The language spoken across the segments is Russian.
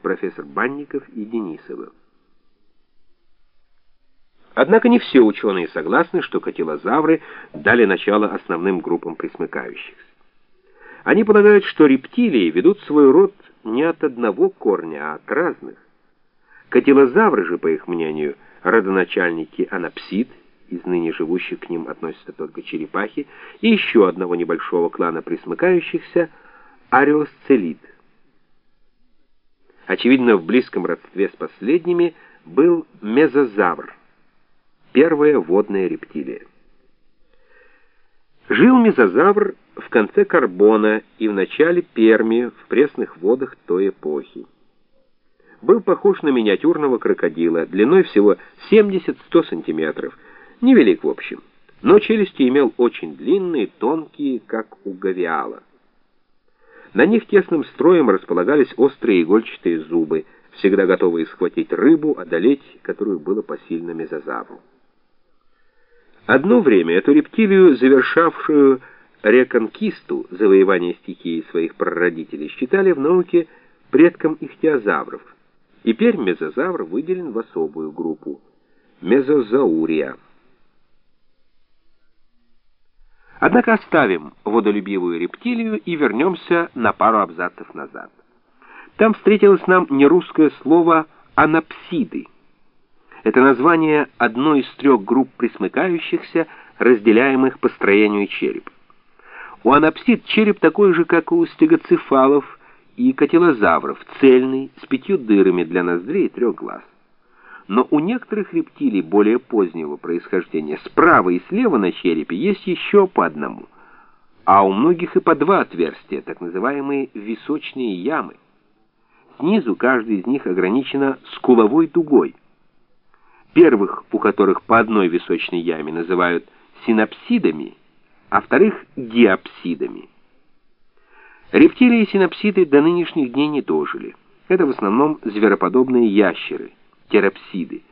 профессор Банников и Денисова. Однако не все ученые согласны, что котилозавры дали начало основным группам пресмыкающихся. Они полагают, что рептилии ведут свой род не от одного корня, а от разных. Котилозавры же, по их мнению, родоначальники анапсид, из ныне живущих к ним относятся только черепахи, и еще одного небольшого клана присмыкающихся — ариосцелид. Очевидно, в близком родстве с последними был мезозавр, первая водная рептилия. Жил мезозавр в конце Карбона и в начале Перми в пресных водах той эпохи. Был похож на миниатюрного крокодила, длиной всего 70-100 сантиметров, невелик в общем, но челюсти имел очень длинные, тонкие, как у гавиала. На них тесным строем располагались острые игольчатые зубы, всегда готовые схватить рыбу, одолеть которую было посильно мезозавру. Одно время эту рептилию, завершавшую реконкисту, завоевание стихии своих прародителей, считали в науке предком ихтиозавров. Теперь мезозавр выделен в особую группу — мезозаурия. Однако оставим водолюбивую рептилию и вернемся на пару абзацев назад. Там встретилось нам нерусское слово «анапсиды». Это название одной из трех групп присмыкающихся, разделяемых по строению черепа. У анапсид череп такой же, как у стегоцефалов и котилозавров, цельный, с пятью дырами для ноздрей и трех глаз. Но у некоторых рептилий более позднего происхождения справа и слева на черепе есть еще по одному, а у многих и по два отверстия, так называемые височные ямы. Снизу каждый из них ограничена скуловой дугой. Первых, у которых по одной височной яме называют синапсидами, а вторых диапсидами. Рептилии и синапсиды до нынешних дней не дожили. Это в основном звероподобные ящеры – терапсиды,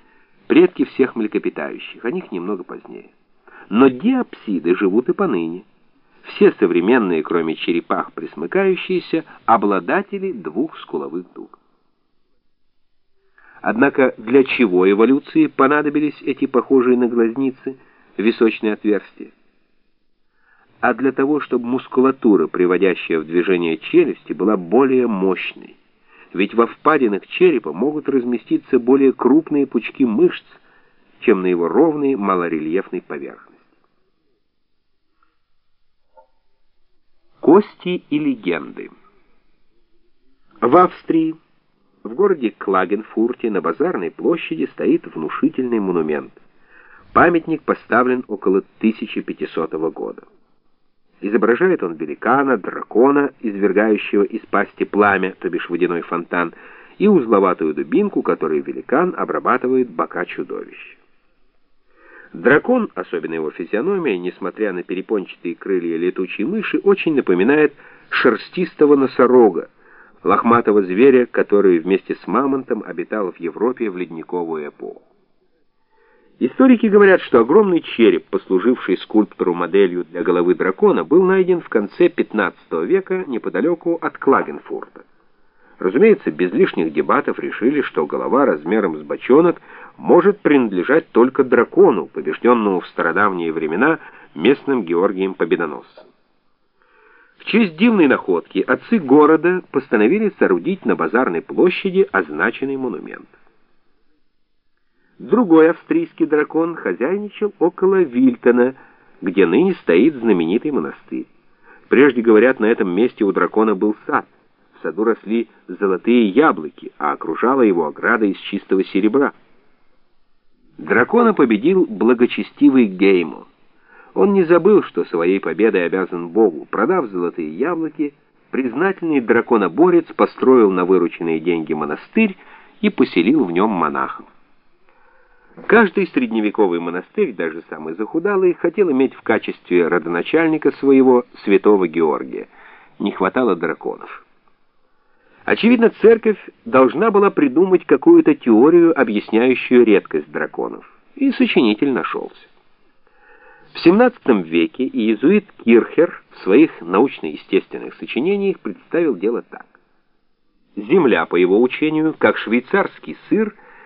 предки всех млекопитающих, о них немного позднее. Но диапсиды живут и поныне. Все современные, кроме черепах присмыкающиеся, обладатели двух скуловых дуг. Однако для чего эволюции понадобились эти похожие на глазницы височные отверстия? А для того, чтобы мускулатура, приводящая в движение челюсти, была более мощной ведь во впадинах черепа могут разместиться более крупные пучки мышц, чем на его ровной малорельефной поверхности. Кости и легенды В Австрии, в городе Клагенфурте, на базарной площади стоит внушительный монумент. Памятник поставлен около 1500 года. Изображает он великана, дракона, извергающего из пасти пламя, то бишь водяной фонтан, и узловатую дубинку, которой великан обрабатывает бока чудовища. Дракон, особенно его физиономия, несмотря на перепончатые крылья летучей мыши, очень напоминает шерстистого носорога, лохматого зверя, который вместе с мамонтом обитал в Европе в ледниковую эпоху. Историки говорят, что огромный череп, послуживший скульптору моделью для головы дракона, был найден в конце 15 века неподалеку от Клагенфурта. Разумеется, без лишних дебатов решили, что голова размером с бочонок может принадлежать только дракону, побежденному в стародавние времена местным Георгием Победоносцем. В честь дивной находки отцы города постановили соорудить на базарной площади означенный монумент. Другой австрийский дракон хозяйничал около Вильтона, где ныне стоит знаменитый монастырь. Прежде, говорят, на этом месте у дракона был сад. В саду росли золотые яблоки, а окружала его ограда из чистого серебра. Дракона победил благочестивый Геймо. Он не забыл, что своей победой обязан Богу. Продав золотые яблоки, признательный драконоборец построил на вырученные деньги монастырь и поселил в нем монахов. Каждый средневековый монастырь, даже самый захудалый, хотел иметь в качестве родоначальника своего святого Георгия. Не хватало драконов. Очевидно, церковь должна была придумать какую-то теорию, объясняющую редкость драконов. И сочинитель нашелся. В XVII веке иезуит Кирхер в своих научно-естественных сочинениях представил дело так. Земля, по его учению, как швейцарский сыр –